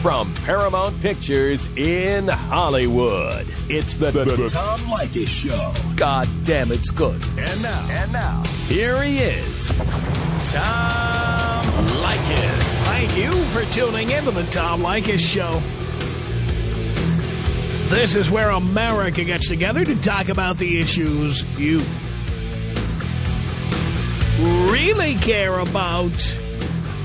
from Paramount Pictures in Hollywood. It's the, the, the Tom Leykis Show. God damn, it's good. And now. And now. Here he is. Tom Leykis. Thank you for tuning into the Tom Leykis Show. This is where America gets together to talk about the issues you really care about.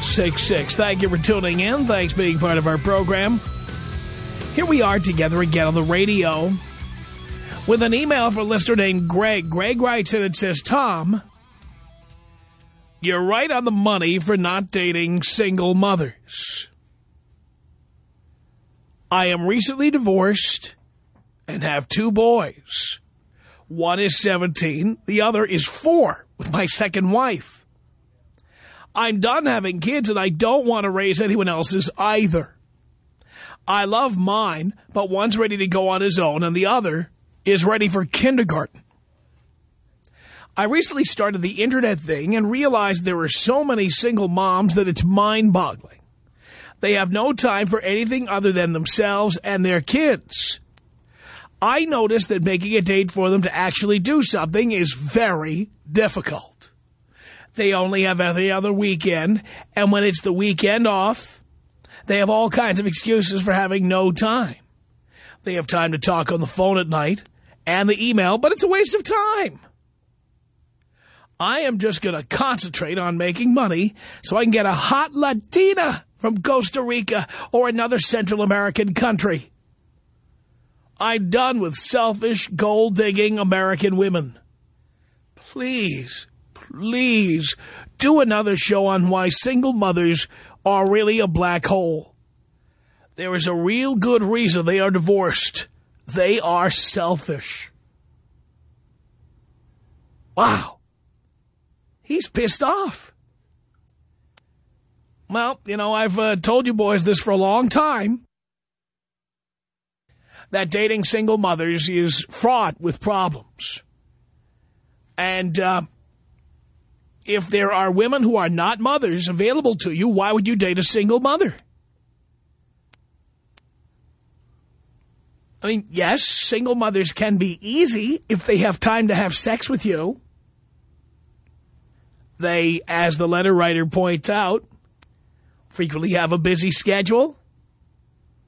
1-800-5800-866. Thank you for tuning in. Thanks for being part of our program. Here we are together again on the radio with an email from a listener named Greg. Greg writes in and says, Tom, you're right on the money for not dating single mothers. I am recently divorced and have two boys. One is 17, the other is four with my second wife. I'm done having kids and I don't want to raise anyone else's either. I love mine, but one's ready to go on his own and the other is ready for kindergarten. I recently started the internet thing and realized there are so many single moms that it's mind-boggling. They have no time for anything other than themselves and their kids. I noticed that making a date for them to actually do something is very difficult. They only have every other weekend, and when it's the weekend off, they have all kinds of excuses for having no time. They have time to talk on the phone at night and the email, but it's a waste of time. I am just going to concentrate on making money so I can get a hot Latina from Costa Rica or another Central American country. I'm done with selfish, gold-digging American women. Please, please do another show on why single mothers are really a black hole. There is a real good reason they are divorced. They are selfish. Wow. He's pissed off. Well, you know, I've uh, told you boys this for a long time. That dating single mothers is fraught with problems. And uh, if there are women who are not mothers available to you, why would you date a single mother? I mean, yes, single mothers can be easy if they have time to have sex with you. They, as the letter writer points out, frequently have a busy schedule,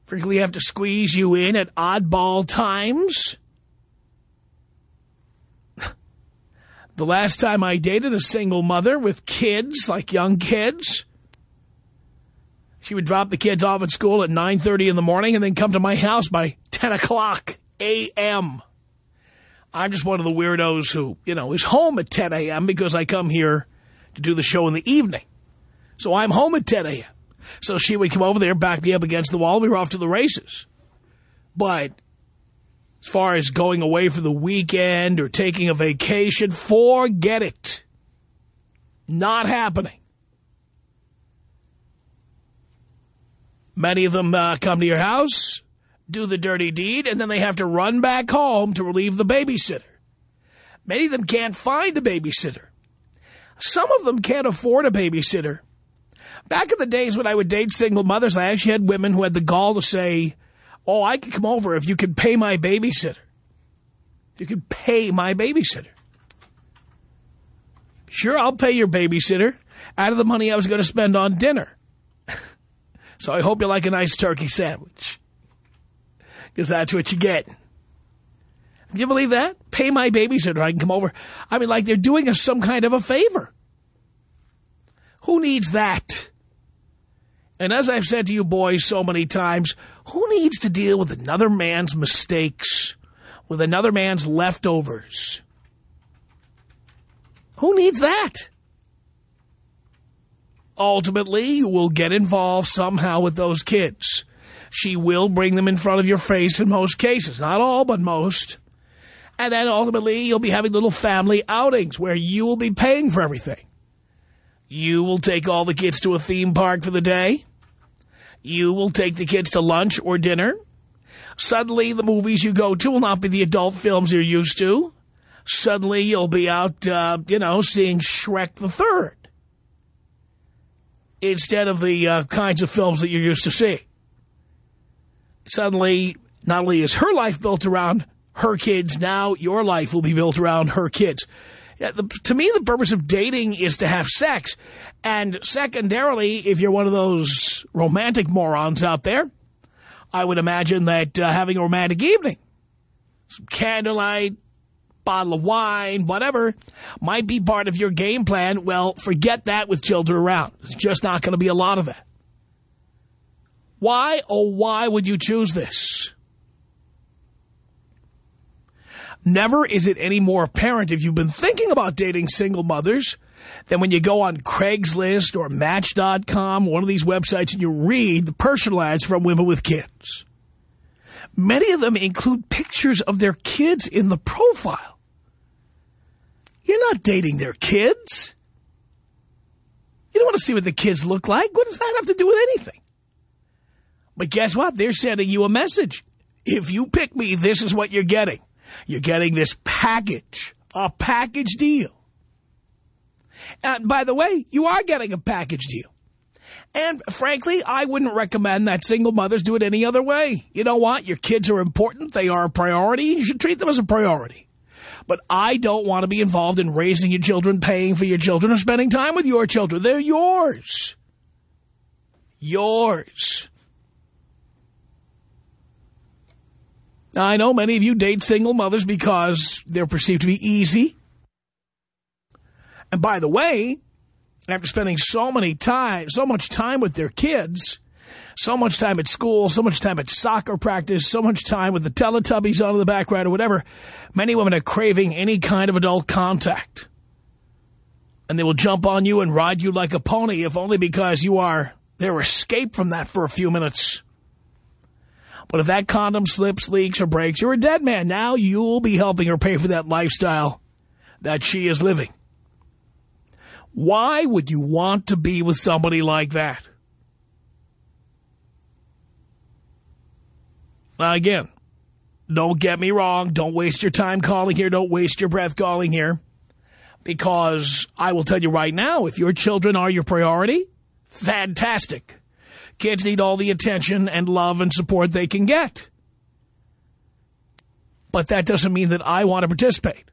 frequently have to squeeze you in at oddball times. The last time I dated a single mother with kids, like young kids, she would drop the kids off at school at 9.30 in the morning and then come to my house by 10 o'clock a.m. I'm just one of the weirdos who, you know, is home at 10 a.m. because I come here to do the show in the evening. So I'm home at 10 a.m. So she would come over there, back me up against the wall, we were off to the races. But as far as going away for the weekend or taking a vacation, forget it. Not happening. Many of them uh, come to your house, do the dirty deed, and then they have to run back home to relieve the babysitter. Many of them can't find a babysitter. Some of them can't afford a babysitter. Back in the days when I would date single mothers, I actually had women who had the gall to say, oh, I could come over if you could pay my babysitter. You could pay my babysitter. Sure, I'll pay your babysitter out of the money I was going to spend on dinner. so I hope you like a nice turkey sandwich. Because that's what you get. Do you believe that? Pay my babysitter. I can come over. I mean, like they're doing us some kind of a favor. Who needs that? And as I've said to you boys so many times, who needs to deal with another man's mistakes, with another man's leftovers? Who needs that? Ultimately, you will get involved somehow with those kids. She will bring them in front of your face in most cases. Not all, but most. And then ultimately, you'll be having little family outings where you will be paying for everything. You will take all the kids to a theme park for the day. You will take the kids to lunch or dinner. Suddenly, the movies you go to will not be the adult films you're used to. Suddenly, you'll be out, uh, you know, seeing Shrek the Third instead of the uh, kinds of films that you're used to seeing. Suddenly, not only is her life built around her kids, now your life will be built around her kids. The, to me, the purpose of dating is to have sex. And secondarily, if you're one of those romantic morons out there, I would imagine that uh, having a romantic evening, some candlelight, bottle of wine, whatever, might be part of your game plan. Well, forget that with children around. It's just not going to be a lot of that. Why, oh, why would you choose this? Never is it any more apparent if you've been thinking about dating single mothers than when you go on Craigslist or Match.com, one of these websites, and you read the personal ads from women with kids. Many of them include pictures of their kids in the profile. You're not dating their kids. You don't want to see what the kids look like. What does that have to do with anything? But guess what? They're sending you a message. If you pick me, this is what you're getting. You're getting this package, a package deal. And by the way, you are getting a package deal. And frankly, I wouldn't recommend that single mothers do it any other way. You know what? Your kids are important. They are a priority. You should treat them as a priority. But I don't want to be involved in raising your children, paying for your children, or spending time with your children. They're yours. Yours. I know many of you date single mothers because they're perceived to be easy. And by the way, after spending so many time, so much time with their kids, so much time at school, so much time at soccer practice, so much time with the Teletubbies on in the background or whatever, many women are craving any kind of adult contact. And they will jump on you and ride you like a pony if only because you are their escape from that for a few minutes. But if that condom slips, leaks, or breaks, you're a dead man. Now you'll be helping her pay for that lifestyle that she is living. Why would you want to be with somebody like that? Now, again, don't get me wrong. Don't waste your time calling here. Don't waste your breath calling here. Because I will tell you right now, if your children are your priority, fantastic. Kids need all the attention and love and support they can get. But that doesn't mean that I want to participate.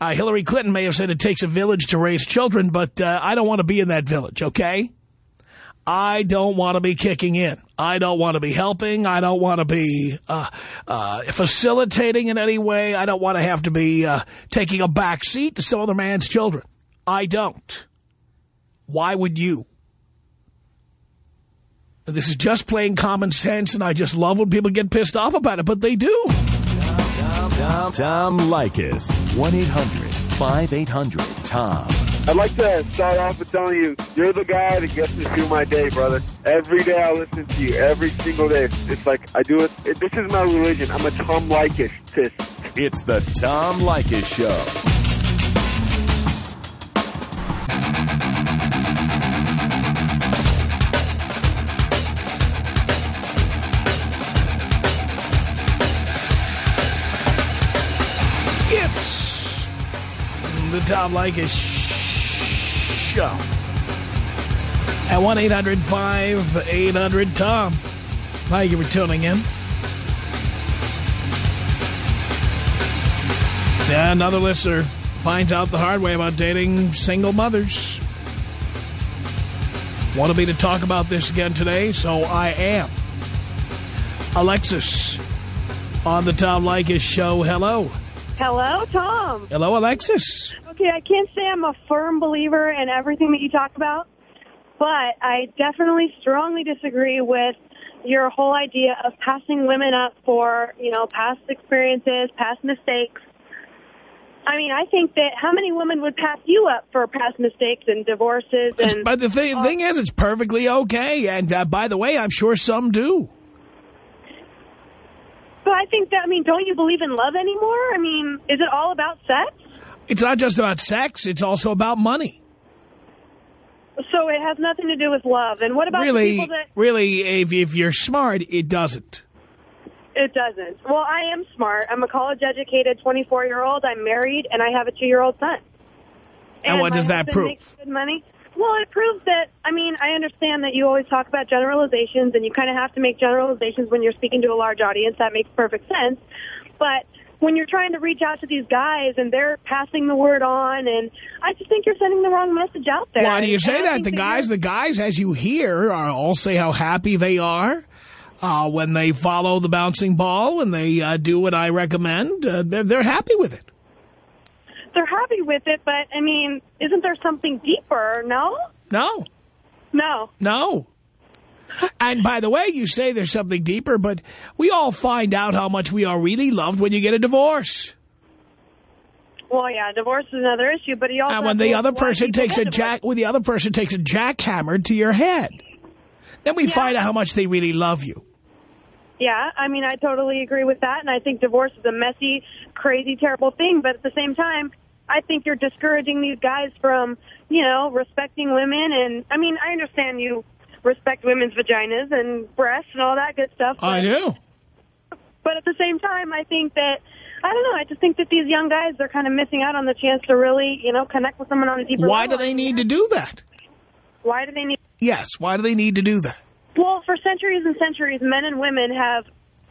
Uh, Hillary Clinton may have said it takes a village to raise children, but uh, I don't want to be in that village, okay? I don't want to be kicking in. I don't want to be helping. I don't want to be uh, uh, facilitating in any way. I don't want to have to be uh, taking a back seat to some other man's children. I don't. Why would you? This is just plain common sense, and I just love when people get pissed off about it, but they do. Tom, Tom, Tom Leykis. 1-800-5800-TOM. I'd like to start off with telling you, you're the guy that gets me through my day, brother. Every day I listen to you, every single day. It's like I do it. it this is my religion. I'm a Tom Leykis. It's the Tom Leykis Show. Tom Leykis Show. At 1-800-5800-TOM. Thank you for tuning in. And another listener finds out the hard way about dating single mothers. Wanted me to talk about this again today, so I am. Alexis on the Tom Leykis Show. Hello. Hello, Tom. Hello, Alexis. Okay, I can't say I'm a firm believer in everything that you talk about, but I definitely strongly disagree with your whole idea of passing women up for, you know, past experiences, past mistakes. I mean, I think that how many women would pass you up for past mistakes and divorces? And But the thing, thing is, it's perfectly okay. And uh, by the way, I'm sure some do. But I think that, I mean, don't you believe in love anymore? I mean, is it all about sex? It's not just about sex. It's also about money. So it has nothing to do with love. And what about the Really, people that really, if, if you're smart, it doesn't. it doesn't? Well, I am smart. I'm a college-educated 24-year-old. I'm married, and I have a two-year-old son. And what does that prove? Good money. Well, it proves that, I mean, I understand that you always talk about generalizations, and you kind of have to make generalizations when you're speaking to a large audience. That makes perfect sense. But when you're trying to reach out to these guys and they're passing the word on, and I just think you're sending the wrong message out there. Why do you say that? The guys, the guys, as you hear, are all say how happy they are uh, when they follow the bouncing ball and they uh, do what I recommend. Uh, they're, they're happy with it. they're happy with it, but, I mean, isn't there something deeper, no? No, No. no. And by the way, you say there's something deeper, but we all find out how much we are really loved when you get a divorce. Well, yeah, divorce is another issue, but he also... And when the other person takes a jack, when the other person takes a jackhammer to your head, then we Yeah. find out how much they really love you. Yeah, I mean, I totally agree with that, and I think divorce is a messy, crazy, terrible thing. But at the same time, I think you're discouraging these guys from, you know, respecting women. And I mean, I understand you respect women's vaginas and breasts and all that good stuff. But, I do. But at the same time, I think that I don't know. I just think that these young guys they're kind of missing out on the chance to really, you know, connect with someone on a deeper Why level. do they need to do that? Why do they need? Yes, why do they need to do that? Well, for centuries and centuries, men and women have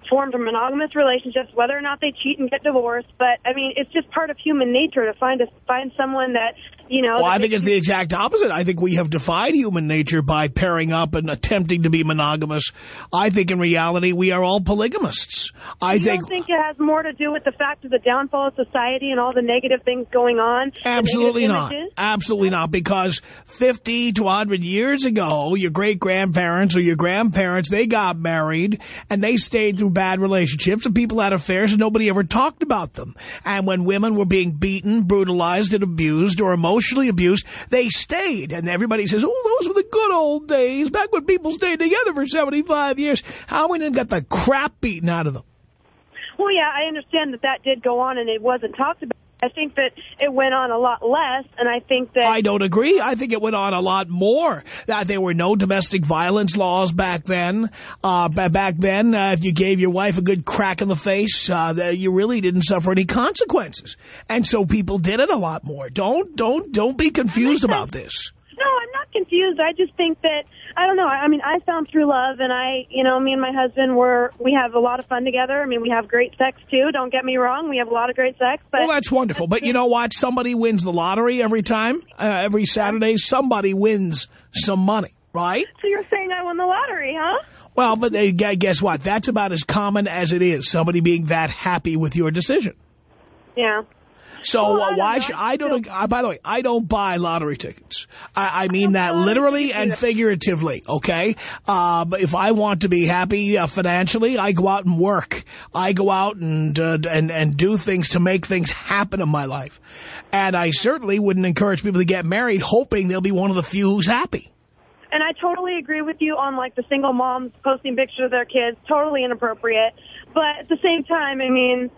formed monogamous relationships, whether or not they cheat and get divorced. But I mean, it's just part of human nature to find a, find someone that you know. Well, I think it's the exact opposite. I think we have defied human nature by pairing up and attempting to be monogamous. I think in reality we are all polygamists. I you think don't think it has more to do with the fact of the downfall of society and all the negative things going on? Absolutely not. images? Absolutely not. Because 50 to 100 years ago, your great-grandparents or your grandparents, they got married and they stayed through bad relationships and people had affairs and nobody ever talked about them. And when women were being beaten, brutalized, and abused or emotionally abused, they stayed. And everybody says, oh, those were the good old days, back when people stayed together for 75 years. How many of them got the crap beaten out of them? Well, yeah, I understand that that did go on and it wasn't talked about. I think that it went on a lot less, and I think that I don't agree. I think it went on a lot more. That there were no domestic violence laws back then. Uh, back then, uh, if you gave your wife a good crack in the face, uh, you really didn't suffer any consequences. And so people did it a lot more. Don't don't don't be confused about this. No, I'm not confused. I just think that I don't know. I mean, I found true love, and I, you know, me and my husband were we have a lot of fun together. I mean, we have great sex too. Don't get me wrong. We have a lot of great sex, but Well, that's wonderful. But you know what? Somebody wins the lottery every time. Uh, every Saturday, somebody wins some money, right? so you're saying I won the lottery, huh? Well, but they, guess what? That's about as common as it is. Somebody being that happy with your decision. Yeah. So Well, uh, why should I I don't? Uh, by the way, I don't buy lottery tickets. I, I mean that literally and either. figuratively. Okay, uh, but if I want to be happy uh, financially, I go out and work. I go out and uh, and and do things to make things happen in my life. And I certainly wouldn't encourage people to get married hoping they'll be one of the few who's happy. And I totally agree with you on like the single moms posting pictures of their kids, totally inappropriate. But at the same time, I mean,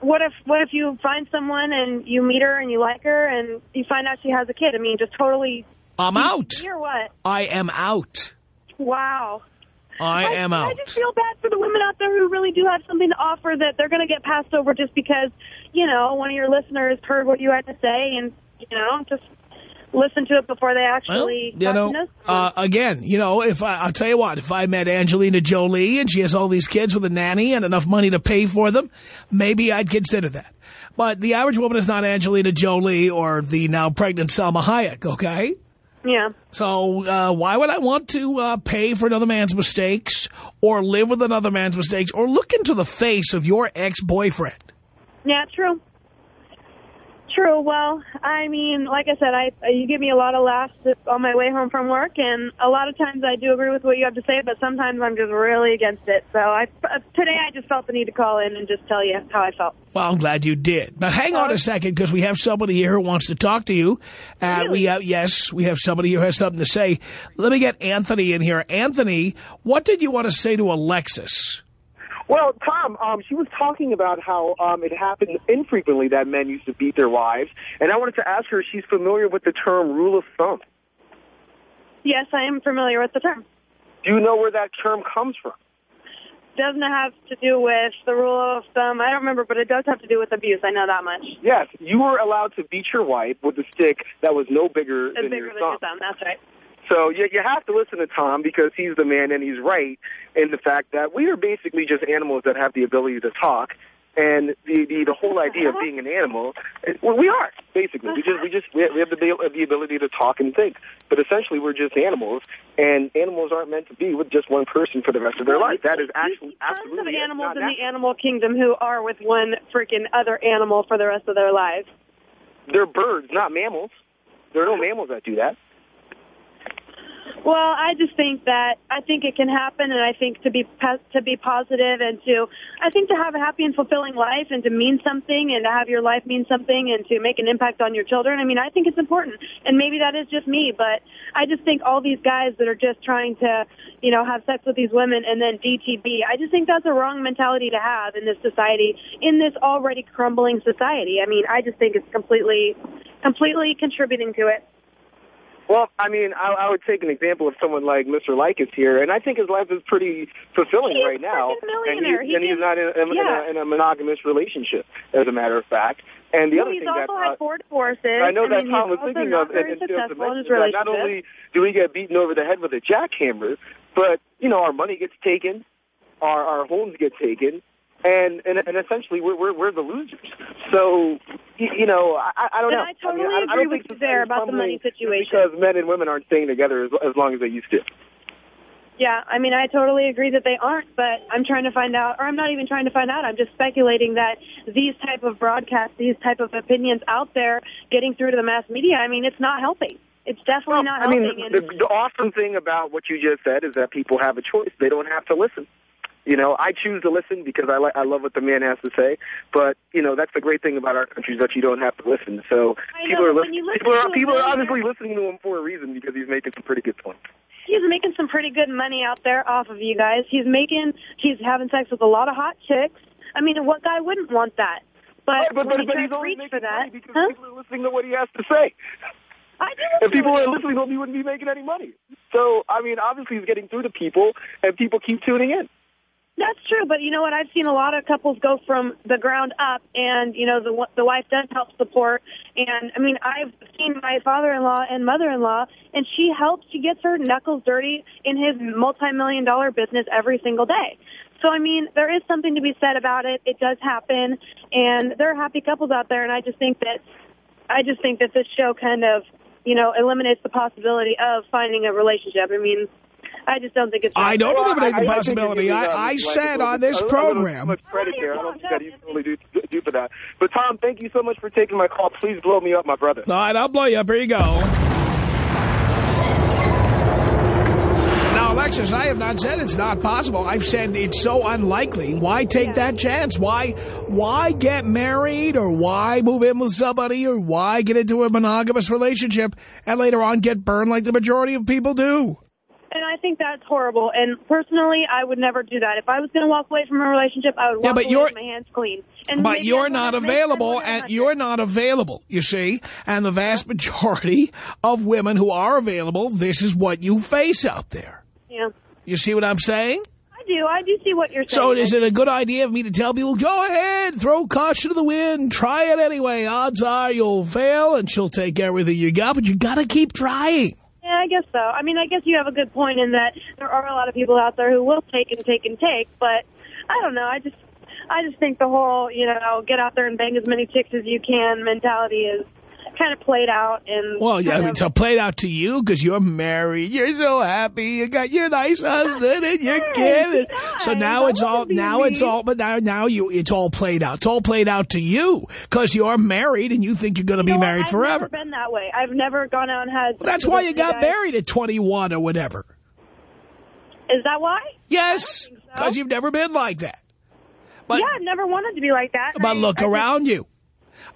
what if what if you find someone and you meet her and you like her and you find out she has a kid? I mean, just totally I'm out. or what? I am out. Wow. I am out. I just feel bad for the women out there who really do have something to offer that they're going to get passed over just because, you know, one of your listeners heard what you had to say and, you know, just listen to it before they Well, actually you know, uh, again, you know, if I, I'll tell you what, if I met Angelina Jolie and she has all these kids with a nanny and enough money to pay for them, maybe I'd consider that. But the average woman is not Angelina Jolie or the now pregnant Salma Hayek, okay? yeah. So uh, why would I want to uh, pay for another man's mistakes or live with another man's mistakes or look into the face of your ex-boyfriend? Yeah, true. True. Well, I mean, like I said, I you give me a lot of laughs on my way home from work, and a lot of times I do agree with what you have to say, but sometimes I'm just really against it. So I uh, today I just felt the need to call in and just tell you how I felt. Well, I'm glad you did. But hang on a second, because we have somebody here who wants to talk to you. Uh, Really? We have, yes, we have somebody who has something to say. Let me get Anthony in here. Anthony, what did you want to say to Alexis? Well, Tom, um, she was talking about how um, it happened infrequently that men used to beat their wives, and I wanted to ask her if she's familiar with the term rule of thumb. Yes, I am familiar with the term. Do you know where that term comes from? Doesn't have to do with the rule of thumb. I don't remember, but it does have to do with abuse. I know that much. Yes, you were allowed to beat your wife with a stick that was no bigger than bigger your than your thumb. That's right. So you, you have to listen to Tom because he's the man and he's right in the fact that we are basically just animals that have the ability to talk. And the, the the whole idea of being an animal, well, we are basically. We just we just we have the the ability to talk and think, but essentially we're just animals, and animals aren't meant to be with just one person for the rest of their life. That is actually Tons of absolutely animals in the animal kingdom who are with one freaking other animal for the rest of their lives. They're birds, not mammals. There are no mammals that do that. Well, I just think that I think it can happen, and I think to be to be positive and to I think to have a happy and fulfilling life and to mean something and to have your life mean something and to make an impact on your children. I mean, I think it's important, and maybe that is just me, but I just think all these guys that are just trying to, you know, have sex with these women and then DTB. I just think that's a wrong mentality to have in this society, in this already crumbling society. I mean, I just think it's completely, completely contributing to it. Well, I mean, I, I would take an example of someone like Mr. Leykis here, and I think his life is pretty fulfilling He's right now. He's a millionaire. And, He he, and he's not in a, in, yeah. a, in a monogamous relationship, as a matter of fact. And the Well, other he's thing that also uh, had four divorces. I know that mean, Tom was thinking of, and, and failed to in mention that not only do we get beaten over the head with a jackhammer, but you know our money gets taken, our our homes get taken, and and, and essentially we're, we're we're the losers. So you know I, I don't And know. I totally I, I agree don't with you there about the money situation. because men and women aren't staying together as, as long as they used to. Yeah, I mean, I totally agree that they aren't, but I'm trying to find out, or I'm not even trying to find out. I'm just speculating that these type of broadcasts, these type of opinions out there, getting through to the mass media. I mean, it's not helping. It's definitely not I mean, helping. and the, the awesome thing about what you just said is that people have a choice. They don't have to listen. You know, I choose to listen because I like I love what the man has to say. But you know, that's the great thing about our country is that you don't have to listen. So I people know, are listening. listen People are people are obviously listening to him for a reason because he's making some pretty good points. he's making some pretty good money out there off of you guys. He's making, he's having sex with a lot of hot chicks. I mean, what guy wouldn't want that? But, but but, but he's only making for that, money because huh? people are listening to what he has to say. If people listen to are it. listening to him, he wouldn't be making any money. So I mean, obviously he's getting through to people, and people keep tuning in. That's true, but you know what? I've seen a lot of couples go from the ground up, and you know the the wife does help support. And I mean, I've seen my father-in-law and mother-in-law, and she helps. She gets her knuckles dirty in his multi-million dollar business every single day. So I mean, there is something to be said about it. It does happen, and there are happy couples out there. And I just think that, I just think that this show kind of, you know, eliminates the possibility of finding a relationship. I mean. I just don't think it's. I don't Well, eliminate I- I the think possibility. I, I said on this a little- a little program, much credit there. I don't think that he's totally due, due for that. But Tom, thank you so much for taking my call. Please blow me up, my brother. All right, I'll blow you up. Here you go. Now, Alexis, I have not said it's not possible. I've said it's so unlikely. Why take Yeah. that chance? Why why get married or why move in with somebody or why get into a monogamous relationship and later on get burned like the majority of people do? And I think that's horrible. And personally, I would never do that. If I was going to walk away from a relationship, I would walk Yeah, but away you're- with my hands clean. And But you're not available, and you're not available, you see. And the vast majority of women who are available, this is what you face out there. Yeah, You see what I'm saying? I do. I do see what you're saying. So is it a good idea of me to tell people, go ahead, throw caution to the wind, try it anyway. Odds are you'll fail and she'll take everything you got, but you got to keep trying. Yeah, I guess so. I mean, I guess you have a good point in that there are a lot of people out there who will take and take and take, but I don't know. I just, I just think the whole, you know, get out there and bang as many chicks as you can mentality is kind of played out. And Well, yeah, I mean, so play it out to you because you're married. You're so happy. You got your nice husband and your kid. be So now it's all, now it's all, but now, now you, it's all played out. It's all played out to you because you're married and you think you're going to You be married I've forever. never been that way. I've never gone out and had. That's why you got guys. married at 21 or whatever. Is that why? Yes, think so. because you've never been like that. But, yeah, I've never wanted to be like that. but I- look I around you.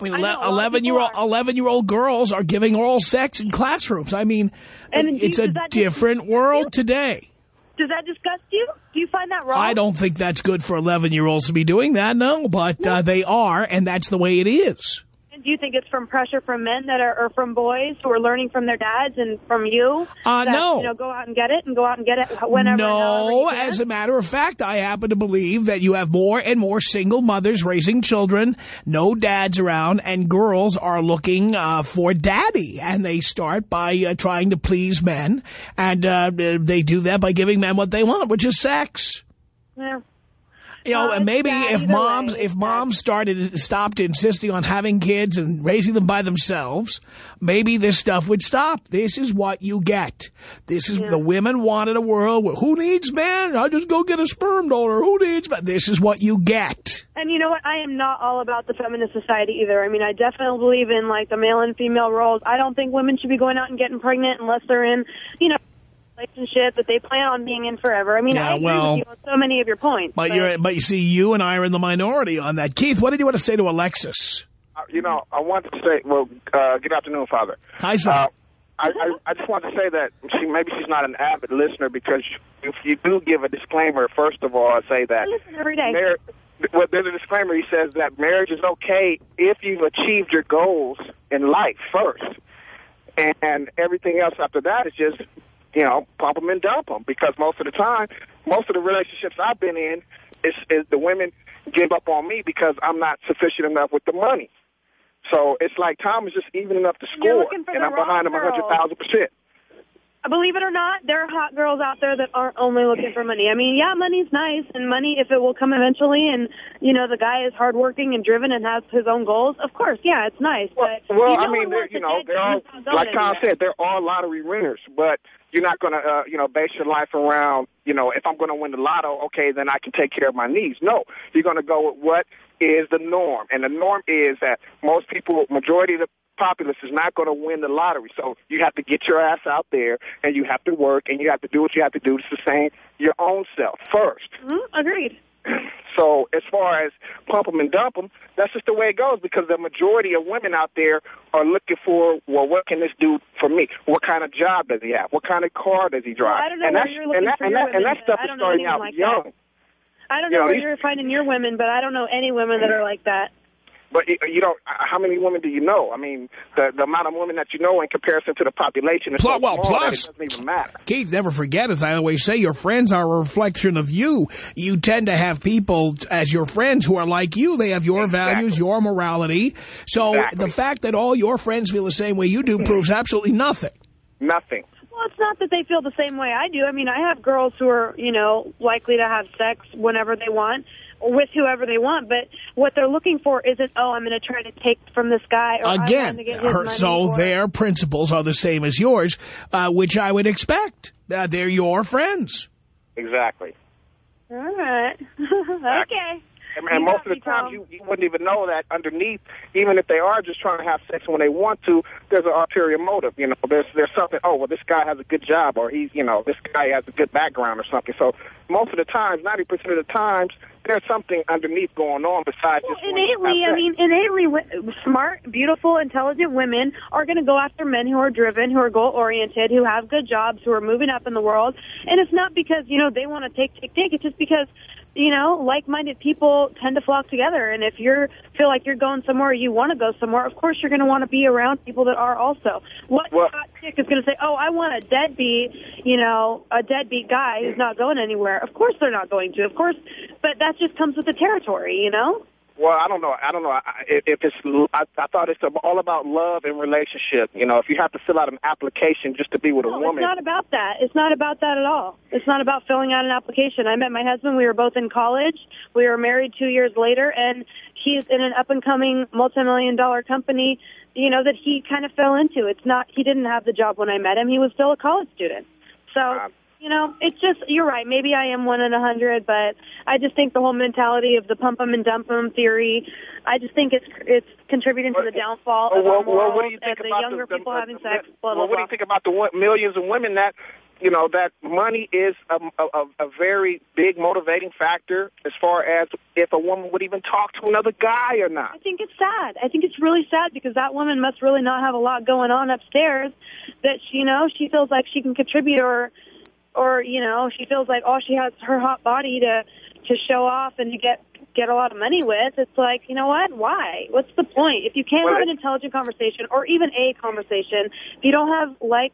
I mean, I know, a lot of eleven year old are. eleven year old girls are giving oral sex in classrooms. I mean, And it's a that just- different world today. Does that disgust you? Do you find that wrong? I don't think that's good for 11-year-olds to be doing that, no, but uh, they are, and that's the way it is. Do you think it's from pressure from men that are, or from boys who are learning from their dads and from you? Uh, that, no. You know, go out and get it and go out and get it whenever. No, as a matter of fact, I happen to believe that you have more and more single mothers raising children, no dads around, and girls are looking uh, for daddy. And they start by uh, trying to please men, and uh, they do that by giving men what they want, which is sex. Yeah. You know, and maybe if moms way. if moms started stopped insisting on having kids and raising them by themselves, maybe this stuff would stop. This is what you get. This is the women wanted a world where who needs men? I'll just go get a sperm donor. Who needs men? This is what you get. And you know what? I am not all about the feminist society either. I mean, I definitely believe in like the male and female roles. I don't think women should be going out and getting pregnant unless they're in, you know, relationship that they plan on being in forever. I mean, Yeah, I agree well- with you on so many of your points. But you're but you see, you and I are in the minority on that. Keith, what did you want to say to Alexis? Uh, You know, I want to say, well, uh, good afternoon, Father. Hi, son. Uh, I, I, I just want to say that she maybe she's not an avid listener because if you do give a disclaimer, first of all, I say that I listen every day. mar- well, there's a disclaimer. He says that marriage is okay if you've achieved your goals in life first, and everything else after that is just you know pump them and dump them. Because most of the time, most of the relationships I've been in is, is the women give up on me because I'm not sufficient enough with the money. So it's like Tom is just evening up the score, and the I'm behind him a hundred thousand percent. Believe it or not, there are hot girls out there that aren't only looking for money. I mean, yeah, money's nice, and money, if it will come eventually, and, you know, the guy is hardworking and driven and has his own goals, of course, yeah, it's nice. Well, but well you I mean, you know, there are, like Tom said, there are lottery winners, but you're not going to, uh, you know, base your life around, you know, if I'm going to win the lotto, okay, then I can take care of my needs. No, you're going to go with what is the norm, and the norm is that most people, majority of the populace is not going to win the lottery. So you have to get your ass out there, and you have to work, and you have to do what you have to do to sustain your own self first. Mm-hmm, agreed. So as far as pump them and dump them, that's just the way it goes because the majority of women out there are looking for, well, what can this do for me? What kind of job does he have? What kind of car does he drive? Well, I don't know and where and that for and that and that stuff I is starting out like young. I don't You know know, where you're finding your women, but I don't know any women that are like that. But you- you uh, know, how many women do you know? I mean, the the amount of women that you know in comparison to the population is Plus- so well, small that plus- it doesn't even matter. Keith, never forget, as I always say, your friends are a reflection of you. You tend to have people as your friends who are like you. They have your Exactly. values, your morality. So Exactly. the fact that all your friends feel the same way you do mm-hmm. proves absolutely nothing. Nothing. Well, it's not that they feel the same way I do. I mean, I have girls who are, you know, likely to have sex whenever they want or with whoever they want, but what they're looking for isn't, oh, I'm going to try to take from this guy or I'm Again, get her, money. so or- their principles are the same as yours, uh, which I would expect. Uh, they're your friends. Exactly. All right. okay. And, and most of the me, time, you, you wouldn't even know that underneath, even if they are just trying to have sex when they want to, there's an ulterior motive. You know, there's there's something. Oh, well, this guy has a good job, or he's, you know, this guy has a good background, or something. So most of the times, ninety percent of the times, there's something underneath going on besides Well, just innately, I mean, innately, smart, beautiful, intelligent women are going to go after men who are driven, who are goal-oriented, who have good jobs, who are moving up in the world. And it's not because, you know, they want to take, take, take. It's just because, you know, like-minded people tend to flock together. And if you feel like you're going somewhere, or you want to go somewhere, of course you're going to want to be around people that are also. What Well- hot chick is going to say, oh, I want a deadbeat, you know, a deadbeat guy who's not going anywhere? Of course they're not going to. Of course, but that just comes with the territory, you know? Well, I don't know. I don't know I- if if it's. I, I thought it's all about love and relationship. You know, if you have to fill out an application just to be with a woman, it's not about that. It's not about that at all. It's not about filling out an application. I met my husband. We were both in college. We were married two years later, and he's in an up and coming multi-million dollar company. You know that he kind of fell into. It's not. He didn't have the job when I met him. He was still a college student. So. Um, you know, it's just you're right. Maybe I am one in a hundred, but I just think the whole mentality of the pump 'em and dump 'em theory. I just think it's it's contributing to the downfall well, of well, well, what do you think and the younger the, people the, having sex. Blah blah well, what do you think about the millions of women that you know that money is a, a, a very big motivating factor as far as if a woman would even talk to another guy or not. I think it's sad. I think it's really sad because that woman must really not have a lot going on upstairs that she, you know, she feels like she can contribute or or you know she feels like all she has her hot body to to show off and to get get a lot of money with. It's like you know what? Why? What's the point? If you can't Well, have an intelligent conversation or even a conversation, if you don't have like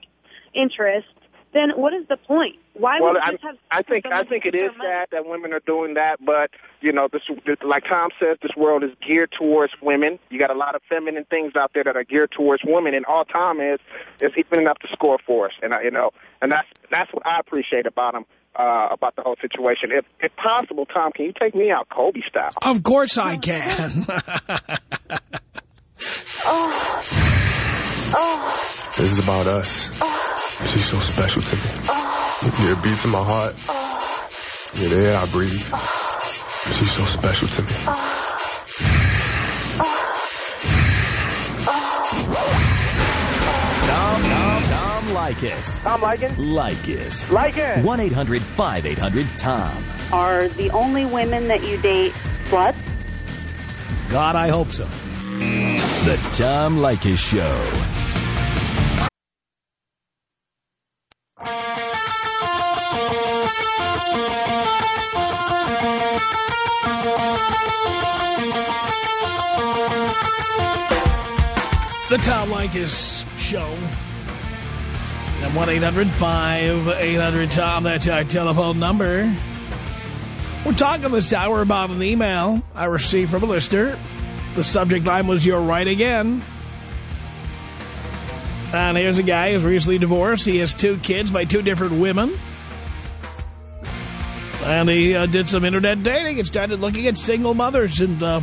interest, then what is the point? Why Well, would you I, just have? I think I think it is money? sad that women are doing that, but you know, this, this like Tom says, this world is geared towards women. You got a lot of feminine things out there that are geared towards women, and all Tom is is he's been enough to score for us, and I, you know, and that's that's what I appreciate about him. Uh, about the whole situation. If, if possible, Tom, can you take me out Kobe style? Of course I can. oh. Oh. This is about us. She's so special to me. Yeah, it beats in my heart. Yeah, the air I breathe. She's so special to me. Tom, Tom, Tom Leykis. Tom Liken? Likas. Liken! 1-800-5800-TOM. Are the only women that you date sluts? God, I hope so. The Tom Leykis Show. The Tom Leykis Show. At 1-800-5800-TOM. That's our telephone number. We're talking this hour about an email I received from a listener. The subject line was, You're right again. And here's a guy who's recently divorced. He has two kids by two different women. And he uh, did some internet dating and started looking at single mothers and uh,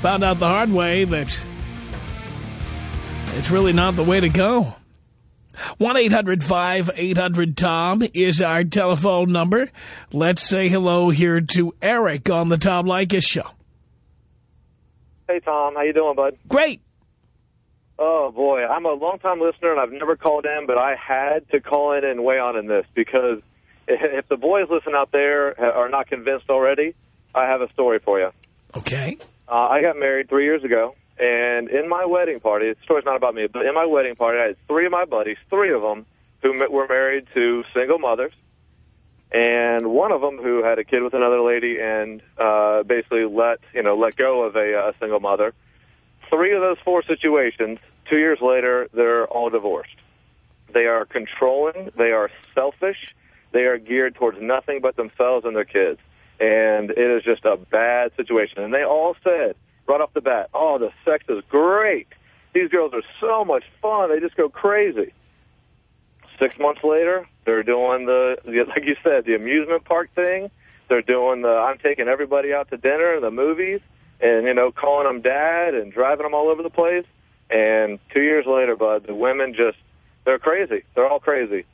found out the hard way that it's really not the way to go. 1-800-5800-TOM is our telephone number. Let's say hello here to Eric on the Tom Leykis Show. Hey Tom, how you doing, bud? Great. Oh boy, I'm a long-time listener and I've never called in, but I had to call in and weigh on in this because if the boys listen out there are not convinced already, I have a story for you. Okay. Uh, I got married three years ago, and in my wedding party, the story's not about me, but in my wedding party, I had three of my buddies, three of them, who were married to single mothers, and one of them who had a kid with another lady and uh, basically let you know let go of a, a single mother. Three of those four situations, two years later, they're all divorced. They are controlling. They are selfish. They are geared towards nothing but themselves and their kids. And it is just a bad situation. And they all said right off the bat, oh, the sex is great. These girls are so much fun. They just go crazy. Six months later, they're doing the, like you said, the amusement park thing. They're doing the, I'm taking everybody out to dinner and the movies and, you know, calling them dad and driving them all over the place. And two years later, bud, the women just, they're crazy. They're all crazy.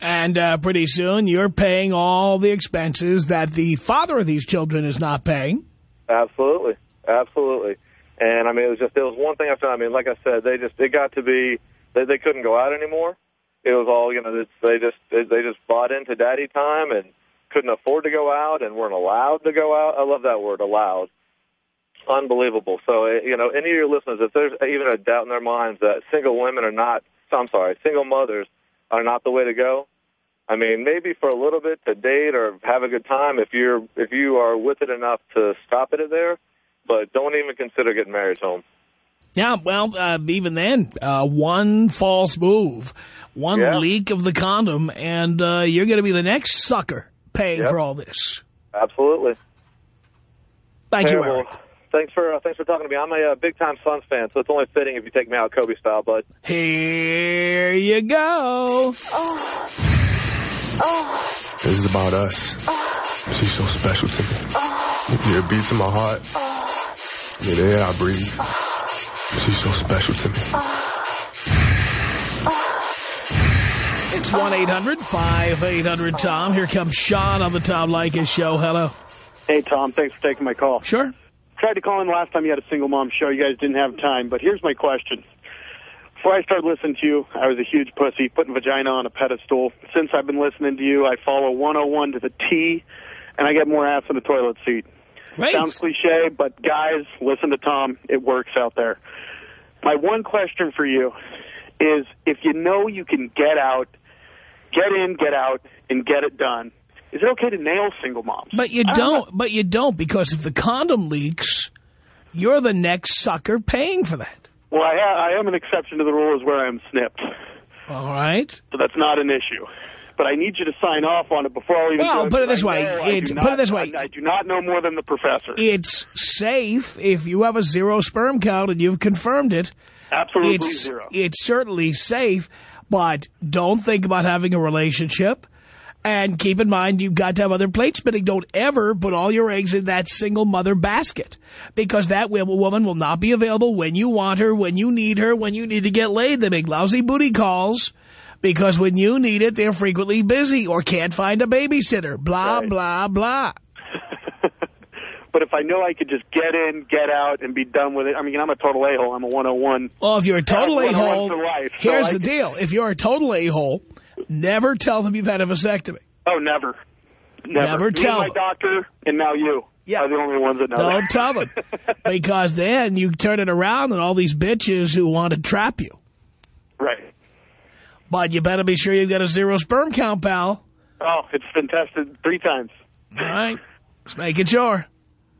And uh, pretty soon you're paying all the expenses that the father of these children is not paying. Absolutely, absolutely. And I mean, it was just, it was one thing after. I mean, like I said, they just it got to be they they couldn't go out anymore. It was all you know, they just they, they just bought into daddy time and couldn't afford to go out and weren't allowed to go out. I love that word, allowed. Unbelievable. So eh, you know, any of your listeners, if there's even a doubt in their minds that single women are not, I'm sorry, single mothers are not the way to go. I mean, maybe for a little bit to date or have a good time if you're if you are with it enough to stop it there, but don't even consider getting married home. Yeah, well, uh, even then, uh, one false move, one Yeah. leak of the condom, and uh, you're going to be the next sucker paying Yep. for all this. Absolutely. Thank you, Eric. Thanks for uh, thanks for talking to me. I'm a uh, big time Suns fan, so it's only fitting if you take me out Kobe style, bud. Here you go. This is about us. She's so special to me. Yeah, it beats in my heart. Yeah, the air I breathe. She's so special to me. It's 1-800-5800-TOM. Here comes Sean on the Tom Leykis show. Hello. Hey, Tom. Thanks for taking my call. Sure. Tried to call in last time you had a single mom show. You guys didn't have time, but here's my question. Before I started listening to you, I was a huge pussy, putting vagina on a pedestal. Since I've been listening to you, I follow 101 to the T, and I get more ass in the toilet seat. Great. Sounds cliche, but guys, listen to Tom. It works out there. My one question for you is if you know you can get out, get in, get out, and get it done. Is it okay to nail single moms? But you don't. But you don't because if the condom leaks, you're the next sucker paying for that. Well, I, I am an exception to the rule is where I am snipped. All right. So that's not an issue. But I need you to sign off on it before I'll even Well, put it this way. know I It's- do put it not- this way. I, I do not know more than the professor. It's safe if you have a zero sperm count and you've confirmed it. Absolutely it's, zero. It's certainly safe, but don't think about having a relationship. And keep in mind, you've got to have other plate spinning. Don't ever put all your eggs in that single mother basket because that woman will not be available when you want her, when you need her, when you need to get laid. They make lousy booty calls because when you need it, they're frequently busy or can't find a babysitter. Blah, Right. blah, blah. But if I know I could just get in, get out, and be done with it, I mean, I'm a total a-hole. I'm a 101. Well, if you're a total That's what I want a-hole, life. So here's the deal. If you're a total a-hole, never tell them you've had a vasectomy. Oh, never. Never. Never tell my them. doctor, and now you Yeah. are the only ones that know Don't that. tell them. Because then you turn it around and all these bitches who want to trap you. right. But you better be sure you've got a zero sperm count, pal. Oh, it's been tested three times. All right? Just making sure.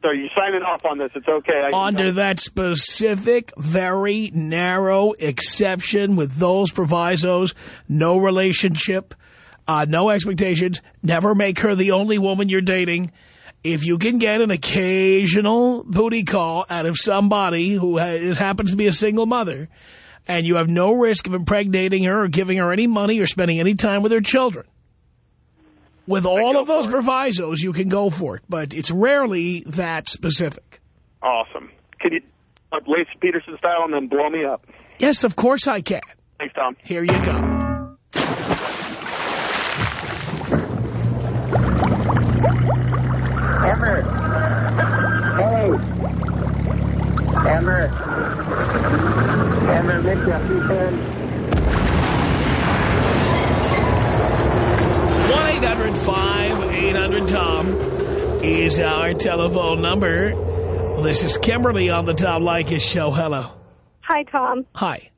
So you're signing off on this. It's okay. I, Under that specific, very narrow exception with those provisos, no relationship, uh, no expectations, never make her the only woman you're dating. If you can get an occasional booty call out of somebody who has, happens to be a single mother, and you have no risk of impregnating her or giving her any money or spending any time with her children, with all of those provisos, you can go for it. But it's rarely that specific. Awesome. Can you, uh, Lace Peterson style, and then blow me up? Yes, of course I can. Thanks, Tom. Here you go. Amber. Hey. Amber. Amber, Mitch, you one 800 tom is our telephone number. This is Kimberly on the Tom Leykis show. Hello. Hi, Tom. Hi.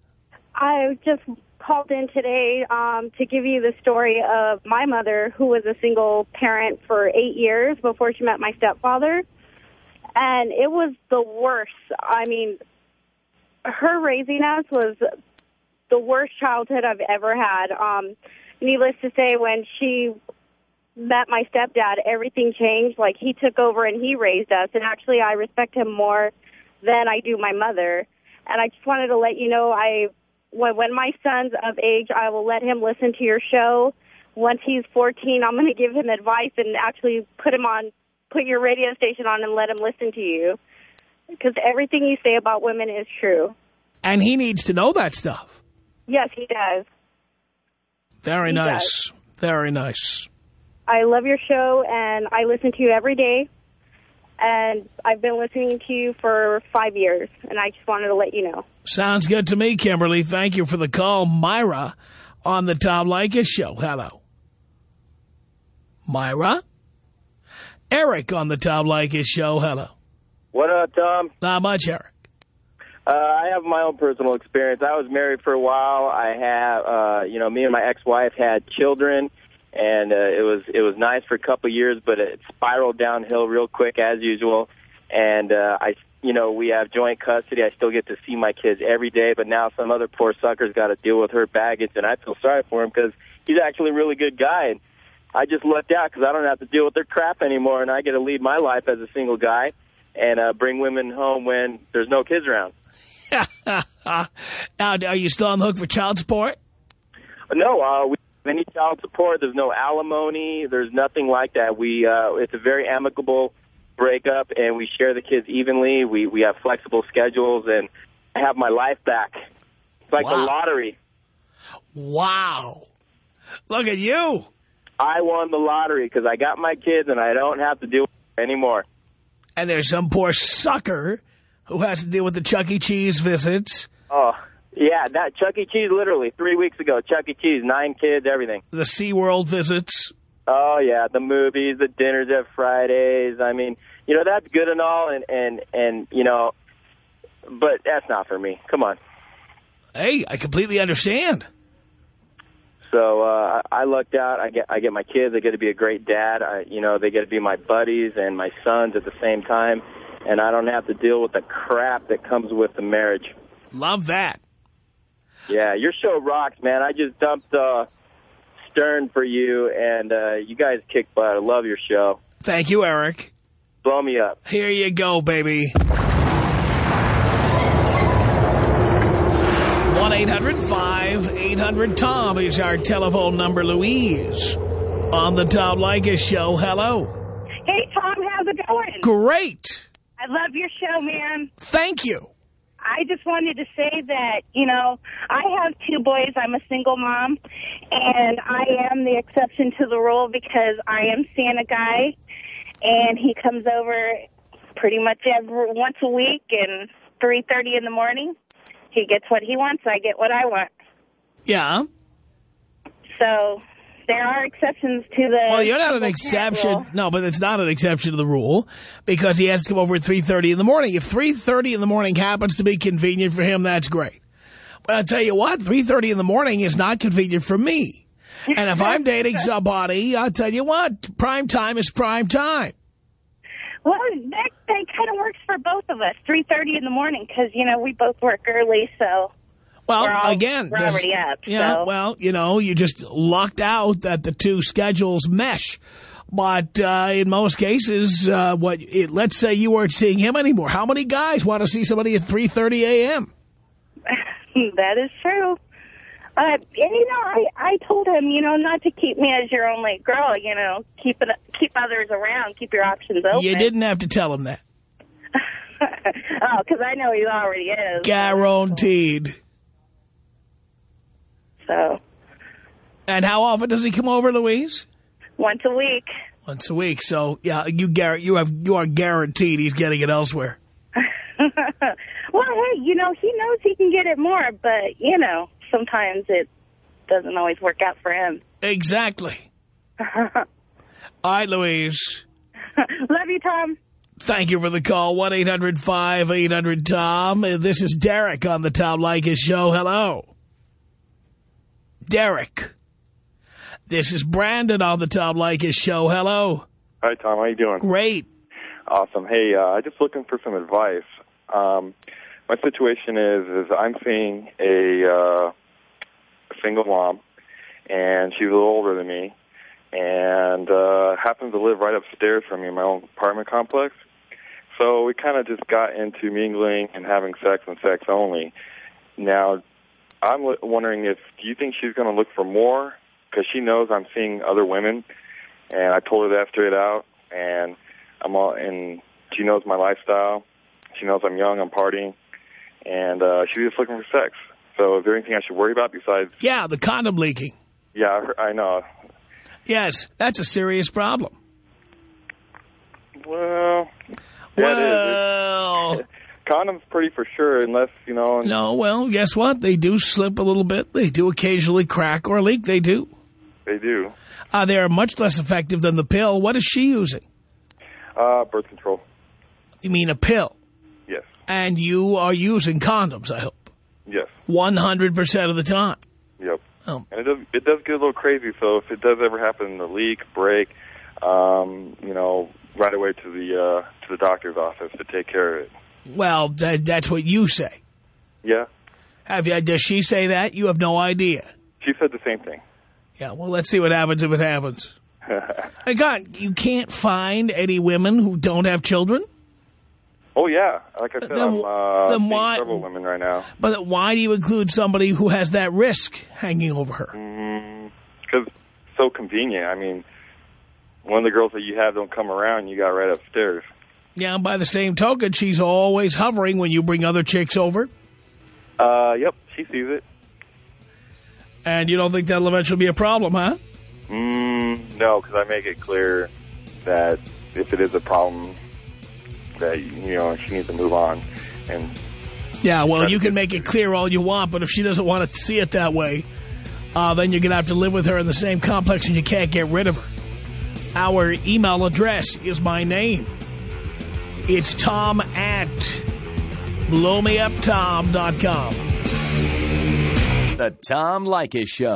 I just called in today um, to give you the story of my mother, who was a single parent for eight years before she met my stepfather. And it was the worst. I mean, her raising us was the worst childhood I've ever had. Um, needless to say, when she met my stepdad, everything changed. Like, he took over and he raised us. And actually, I respect him more than I do my mother. And I just wanted to let you know, I when when my son's of age, I will let him listen to your show. Once he's 14, I'm going to give him advice and actually put him on, put your radio station on and let him listen to you. Because everything you say about women is true. And he needs to know that stuff. Yes, he does. Very He nice. Very nice. I love your show and I listen to you every day. And I've been listening to you for five years, and I just wanted to let you know. Sounds good to me, Kimberly. Thank you for the call. Myra on the Tom Leykis show. Hello. Myra? Eric on the Tom Leykis show. Hello. What up, Tom? Not much, Eric. Uh, I have my own personal experience. I was married for a while. I have, uh, you know, me and my ex-wife had children, and uh, it was it was nice for a couple years, but it spiraled downhill real quick as usual. And uh, I, you know, we have joint custody. I still get to see my kids every day, but now some other poor sucker's got to deal with her baggage, and I feel sorry for him because he's actually a really good guy. And I just lucked out because I don't have to deal with their crap anymore, and I get to lead my life as a single guy and uh, bring women home when there's no kids around. now, are you still on the hook for child support? No, uh, we have any child support. There's no alimony. There's nothing like that. We uh, it's a very amicable breakup, and we share the kids evenly. We we have flexible schedules, and I have my life back. It's like the Wow. lottery. Wow. Look at you. I won the lottery because I got my kids, and I don't have to deal with them anymore. And there's some poor sucker who has to deal with the Chuck E. Cheese visits, Oh, yeah, that Chuck E. Cheese, literally, three weeks ago, Chuck E. Cheese, nine kids, everything. the SeaWorld visits. Oh, yeah, the movies, the dinners at Fridays. I mean, you know, that's good and all, and, and, and you know, but that's not for me. Come on. Hey, I completely understand. So uh, I I lucked out. I get I get my kids. I get to be a great dad. I, you know, they get to be my buddies and my sons at the same time, and I don't have to deal with the crap that comes with the marriage. Love that. Yeah, your show rocks, man. I just dumped uh, Stern for you, and uh, you guys kick butt. I love your show. Thank you, Eric. Blow me up. Here you go, baby. 1-800-5800-TOM is our telephone number, Louise. On the Tom Leykis Show, hello. Hey, Tom, how's it going? Great. I love your show, man. Thank you. I just wanted to say that, you know, I have two boys. I'm a single mom, and I am the exception to the rule because I am Santa guy, and he comes over pretty much every once a week and 3.30 in the morning. He gets what he wants. I get what I want. Yeah. So there are exceptions to the... Well, you're not an exception. rule. No, but it's not an exception to the rule because he has to come over at 3.30 in the morning. If 3.30 in the morning happens to be convenient for him, that's great. But I'll tell you what, 3.30 in the morning is not convenient for me. And if I'm dating somebody, I'll tell you what, prime time is prime time. Well, that, that kind of works for both of us, 3.30 in the morning, because, you know, we both work early, so... Well, we're all, again, we're already up, Yeah, so... well, you know, you just lucked out that the two schedules mesh. But uh, in most cases, uh, what it, let's say you weren't seeing him anymore. How many guys want to see somebody at 3.30 a.m.? that is true. Uh, and, you know, I, I told him, you know, not to keep me as your only girl, you know, keep it, keep others around, keep your options open. You didn't have to tell him that. oh, because I know he already is. Guaranteed. So, And how often does he come over, Louise? once a week. Once a week. So, yeah, you gar you have you are guaranteed he's getting it elsewhere. well, hey, you know, he knows he can get it more, but, you know, sometimes it doesn't always work out for him. Exactly. All right, Louise. Love you, Tom. Thank you for the call. 1-800-5800-TOM. Uh, This is Derek on the Tom Leykis Show. Hello. Derek. This is Brandon on the Tom Leykis Show. Hello. Hi, Tom. How you doing? Great. Awesome. Hey, uh, I'm just looking for some advice. Um, my situation is, is I'm seeing a, uh, a single mom, and she's a little older than me, and uh, happens to live right upstairs from me in my own apartment complex. So we kind of just got into mingling and having sex and sex only. Now, I'm w- wondering if do you think she's going to look for more because she knows I'm seeing other women, and I told her that straight out, and I'm all and she knows my lifestyle. She knows I'm young, I'm partying, and uh, she's just looking for sex. So is there anything I should worry about besides? Yeah, the condom leaking. Yeah, I I know. Yes, that's a serious problem. Well, yeah, it is. Condoms pretty for sure, unless you know. no, well, guess what? They do slip a little bit. They do occasionally crack or leak. They do. They do. Uh, they are much less effective than the pill. What is she using? Uh, birth control. You mean a pill? Yes. And you are using condoms, I hope. Yes. 100% of the time. Yep. Oh. And it does it does get a little crazy. So if it does ever happen, the leak, break, um, you know, right away to the uh, to the doctor's office to take care of it. Well, that, that's what you say. Yeah. Have you, does she say that? You have no idea. She said the same thing. Yeah, well, let's see what happens if it happens. Hey, God, you can't find any women who don't have children? oh yeah. Like I said, Then- I'm uh, then why- several women right now. But why do you include somebody who has that risk hanging over her? Because it's so convenient. I mean, one of the girls that you have don't come around, you got right upstairs. Yeah, and by the same token, she's always hovering when you bring other chicks over. Uh, yep, she sees it. And you don't think that'll eventually be a problem, huh? Mm, no, because I make it clear that if it is a problem, that you know she needs to move on. And Yeah, well, you can make it clear all you want, but if she doesn't want to see it that way, uh, then you're going to have to live with her in the same complex and you can't get rid of her. Our email address is my name. It's tom at blowmeuptom.com. The Tom Leykis Show.